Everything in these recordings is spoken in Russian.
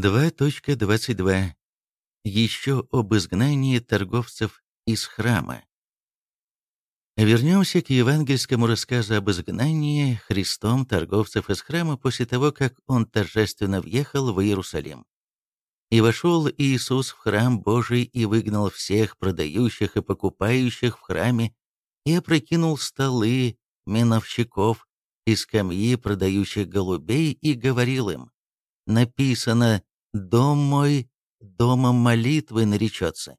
2.22. Еще об изгнании торговцев из храма. Вернемся к евангельскому рассказу об изгнании Христом торговцев из храма после того, как он торжественно въехал в Иерусалим. «И вошел Иисус в храм Божий и выгнал всех продающих и покупающих в храме, и опрокинул столы миновщиков и скамьи продающих голубей, и говорил им, написано «Дом мой домом молитвы наречется»,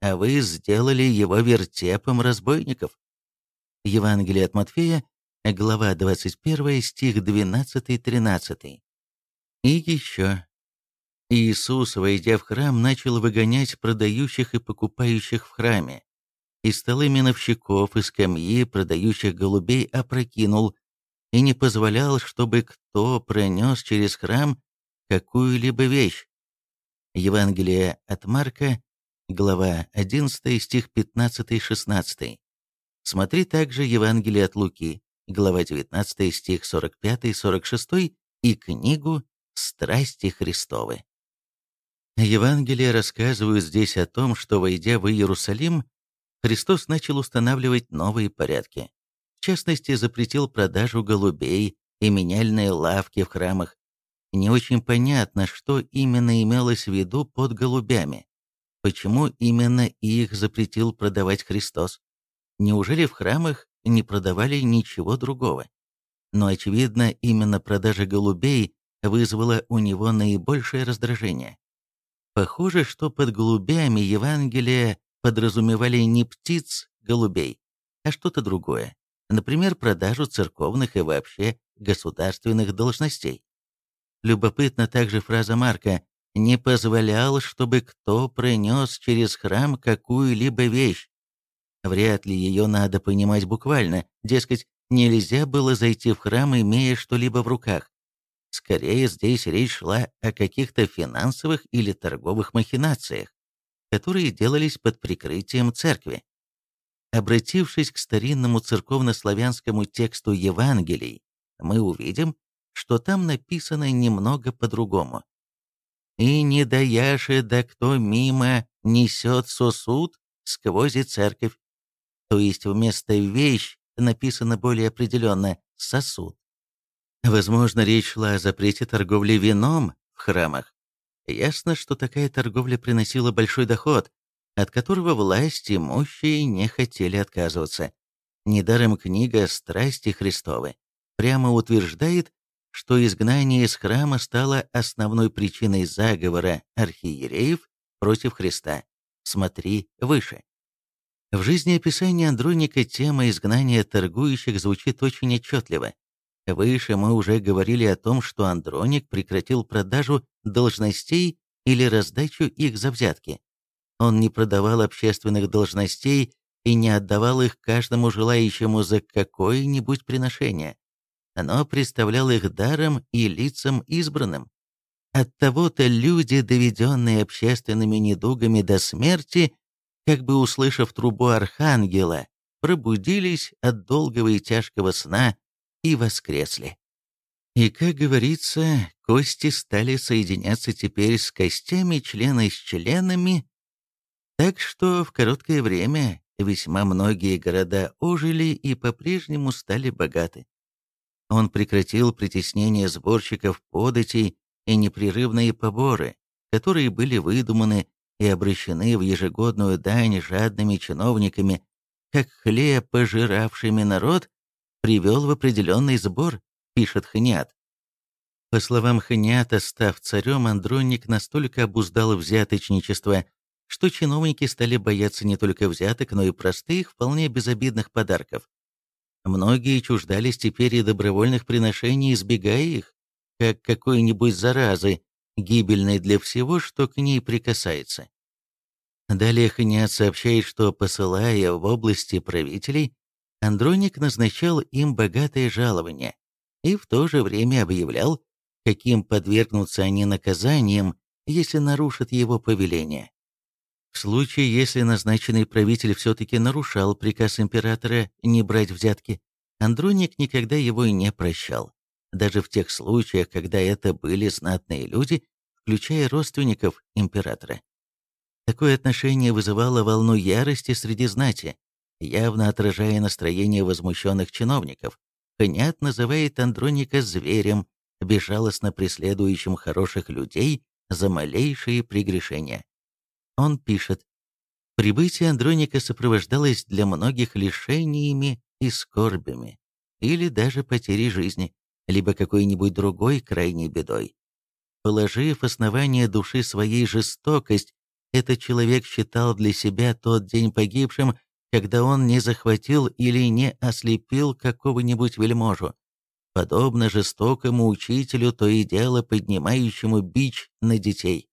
а вы сделали его вертепом разбойников. Евангелие от Матфея, глава 21, стих 12-13. И еще. Иисус, войдя в храм, начал выгонять продающих и покупающих в храме, и столы миновщиков, и скамьи, продающих голубей, опрокинул, и не позволял, чтобы кто пронес через храм какую-либо вещь. Евангелие от Марка, глава 11, стих 15-16. Смотри также Евангелие от Луки, глава 19, стих 45-46 и книгу «Страсти Христовы». Евангелия рассказывают здесь о том, что, войдя в Иерусалим, Христос начал устанавливать новые порядки. В частности, запретил продажу голубей и меняльные лавки в храмах. Не очень понятно, что именно имелось в виду под голубями. Почему именно их запретил продавать Христос? Неужели в храмах не продавали ничего другого? Но, очевидно, именно продажа голубей вызвала у него наибольшее раздражение. Похоже, что под голубями Евангелие подразумевали не птиц, голубей, а что-то другое например, продажу церковных и вообще государственных должностей. Любопытна также фраза Марка «не позволял, чтобы кто пронес через храм какую-либо вещь». Вряд ли ее надо понимать буквально, дескать, нельзя было зайти в храм, имея что-либо в руках. Скорее, здесь речь шла о каких-то финансовых или торговых махинациях, которые делались под прикрытием церкви. Обратившись к старинному церковнославянскому тексту Евангелий, мы увидим, что там написано немного по-другому. «И не даяше, да кто мимо несет сосуд сквозь церковь». То есть вместо «вещь» написано более определенно «сосуд». Возможно, речь шла о запрете торговли вином в храмах. Ясно, что такая торговля приносила большой доход, от которого власть имущие не хотели отказываться. Недаром книга «Страсти Христовы» прямо утверждает, что изгнание из храма стало основной причиной заговора архиереев против Христа. Смотри выше. В жизни описания Андроника тема изгнания торгующих звучит очень отчетливо. Выше мы уже говорили о том, что Андроник прекратил продажу должностей или раздачу их за взятки. Он не продавал общественных должностей и не отдавал их каждому желающему за какое-нибудь приношение, но представлял их даром и лицам избранным. Оттого-то люди, доведенные общественными недугами до смерти, как бы услышав трубу архангела, пробудились от долгого и тяжкого сна и воскресли. И, как говорится, кости стали соединяться теперь с костями, члены с членами, так что в короткое время весьма многие города ожили и по-прежнему стали богаты. Он прекратил притеснение сборщиков податей и непрерывные поборы, которые были выдуманы и обращены в ежегодную дань жадными чиновниками, как хлеб, пожиравшими народ, привел в определенный сбор, пишет Хниат. По словам Хниата, став царем, Андроник настолько обуздал взяточничество, что чиновники стали бояться не только взяток, но и простых, вполне безобидных подарков. Многие чуждались теперь и добровольных приношений, избегая их, как какой-нибудь заразы, гибельной для всего, что к ней прикасается. Далее Ханиат сообщает, что, посылая в области правителей, Андроник назначал им богатое жалование и в то же время объявлял, каким подвергнутся они наказаниям, если нарушат его повеление. В случае, если назначенный правитель все-таки нарушал приказ императора не брать взятки, Андроник никогда его и не прощал. Даже в тех случаях, когда это были знатные люди, включая родственников императора. Такое отношение вызывало волну ярости среди знати, явно отражая настроение возмущенных чиновников. Ханят называет Андроника зверем, безжалостно преследующим хороших людей за малейшие прегрешения. Он пишет, «Прибытие Андроника сопровождалось для многих лишениями и скорбями, или даже потерей жизни, либо какой-нибудь другой крайней бедой. Положив основание души своей жестокость, этот человек считал для себя тот день погибшим, когда он не захватил или не ослепил какого-нибудь вельможу. Подобно жестокому учителю, то и дело поднимающему бич на детей.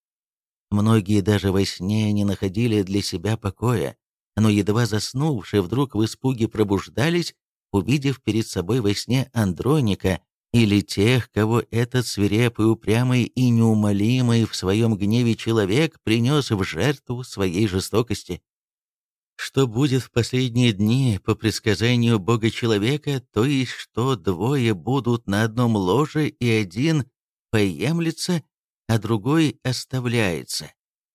Многие даже во сне не находили для себя покоя, но едва заснувшие вдруг в испуге пробуждались, увидев перед собой во сне Андроника или тех, кого этот свирепый, упрямый и неумолимый в своем гневе человек принес в жертву своей жестокости. Что будет в последние дни по предсказанию Бога-человека, то есть что двое будут на одном ложе и один поемлется, а другой оставляется.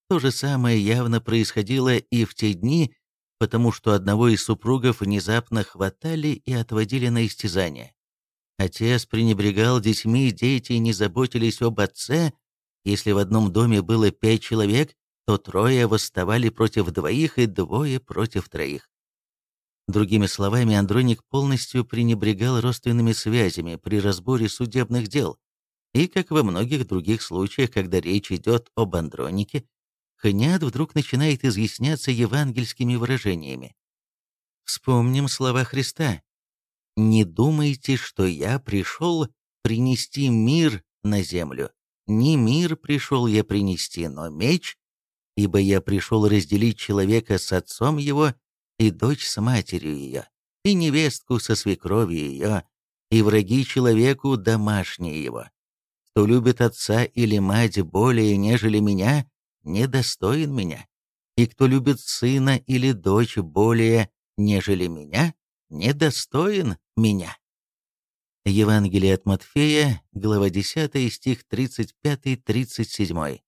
То же самое явно происходило и в те дни, потому что одного из супругов внезапно хватали и отводили на истязание. Отец пренебрегал детьми, дети не заботились об отце. Если в одном доме было пять человек, то трое восставали против двоих и двое против троих. Другими словами, Андроник полностью пренебрегал родственными связями при разборе судебных дел. И, как во многих других случаях, когда речь идет об Андронике, Ханиад вдруг начинает изъясняться евангельскими выражениями. Вспомним слова Христа. «Не думайте, что я пришел принести мир на землю. Не мир пришел я принести, но меч, ибо я пришел разделить человека с отцом его и дочь с матерью ее, и невестку со свекровью ее, и враги человеку домашние его. Кто любит отца или мать более, нежели меня, недостоин меня, и кто любит сына или дочь более, нежели меня, недостоин меня». Евангелие от Матфея, глава 10, стих 35-37.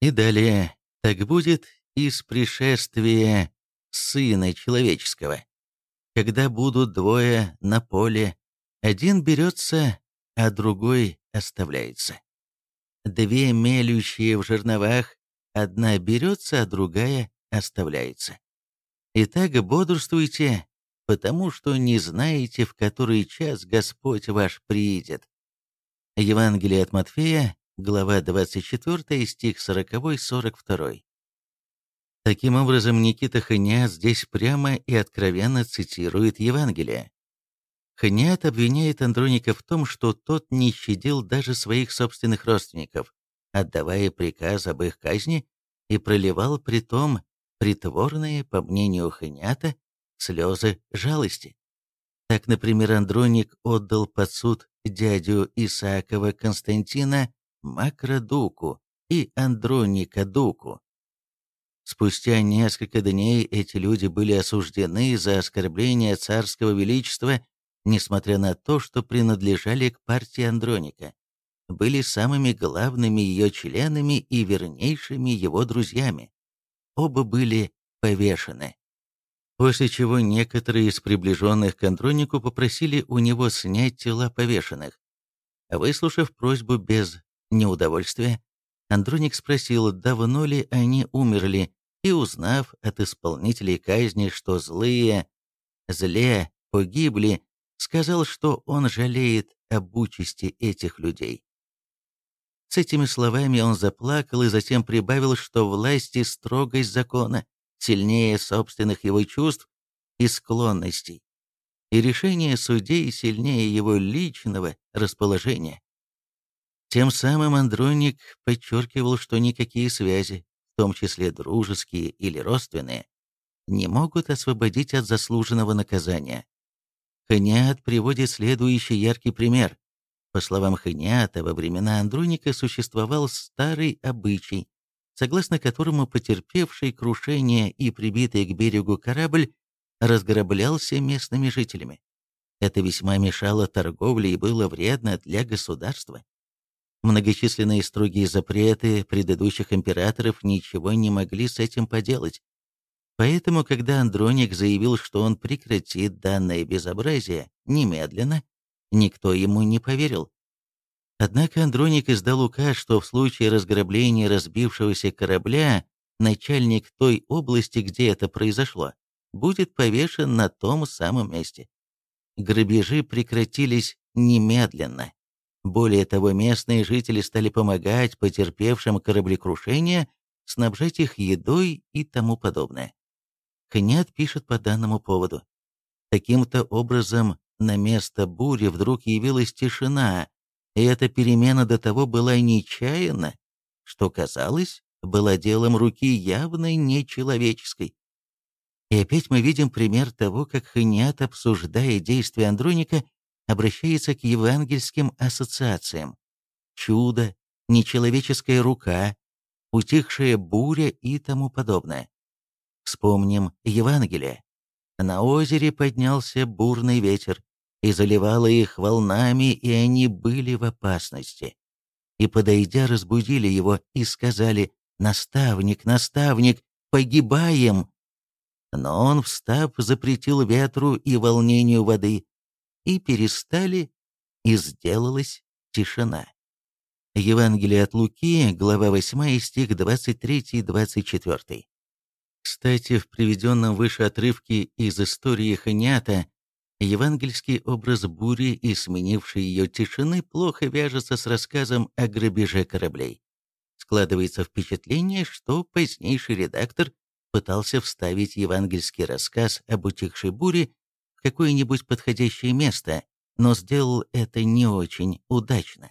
И далее, «Так будет из пришествия Сына Человеческого, когда будут двое на поле, один берется, а другой оставляется. Две мелющие в жерновах, одна берется, а другая оставляется. Итак, бодрствуйте, потому что не знаете, в который час Господь ваш приидет. Евангелие от Матфея, глава 24, стих 40-42. Таким образом, Никита Ханиат здесь прямо и откровенно цитирует Евангелие. Ханиат обвиняет Андроника в том, что тот не щадил даже своих собственных родственников, отдавая приказ об их казни, и проливал при том притворные, по мнению Ханиата, слезы жалости. Так, например, Андроник отдал под суд дядю Исаакова Константина Макродуку и Андроника Дуку. Спустя несколько дней эти люди были осуждены за оскорбление царского величества несмотря на то, что принадлежали к партии Андроника, были самыми главными ее членами и вернейшими его друзьями. Оба были повешены. После чего некоторые из приближенных к Андронику попросили у него снять тела повешенных. Выслушав просьбу без неудовольствия, Андроник спросил, давно ли они умерли, и узнав от исполнителей казни, что злые, зле погибли, сказал, что он жалеет об участи этих людей. С этими словами он заплакал и затем прибавил, что власть и строгость закона сильнее собственных его чувств и склонностей, и решение судей сильнее его личного расположения. Тем самым Андроник подчеркивал, что никакие связи, в том числе дружеские или родственные, не могут освободить от заслуженного наказания. Ханиат приводит следующий яркий пример. По словам Ханиата, во времена Андроника существовал старый обычай, согласно которому потерпевший крушение и прибитый к берегу корабль разграблялся местными жителями. Это весьма мешало торговле и было вредно для государства. Многочисленные строгие запреты предыдущих императоров ничего не могли с этим поделать. Поэтому, когда Андроник заявил, что он прекратит данное безобразие немедленно, никто ему не поверил. Однако Андроник издал указ, что в случае разграбления разбившегося корабля начальник той области, где это произошло, будет повешен на том самом месте. Грабежи прекратились немедленно. Более того, местные жители стали помогать потерпевшим кораблекрушение, снабжать их едой и тому подобное. Хнят пишет по данному поводу. Таким-то образом на место бури вдруг явилась тишина, и эта перемена до того была нечаянна, что, казалось, была делом руки явно нечеловеческой. И опять мы видим пример того, как Ханят, обсуждая действия Андроника, обращается к евангельским ассоциациям. Чудо, нечеловеческая рука, утихшая буря и тому подобное. Вспомним Евангелие. На озере поднялся бурный ветер, и заливало их волнами, и они были в опасности. И, подойдя, разбудили его и сказали, «Наставник, наставник, погибаем!» Но он, встав, запретил ветру и волнению воды, и перестали, и сделалась тишина. Евангелие от Луки, глава 8, стих 23-24. Кстати, в приведенном выше отрывке из истории Ханята евангельский образ бури и сменившей ее тишины плохо вяжется с рассказом о грабеже кораблей. Складывается впечатление, что позднейший редактор пытался вставить евангельский рассказ об утихшей буре в какое-нибудь подходящее место, но сделал это не очень удачно.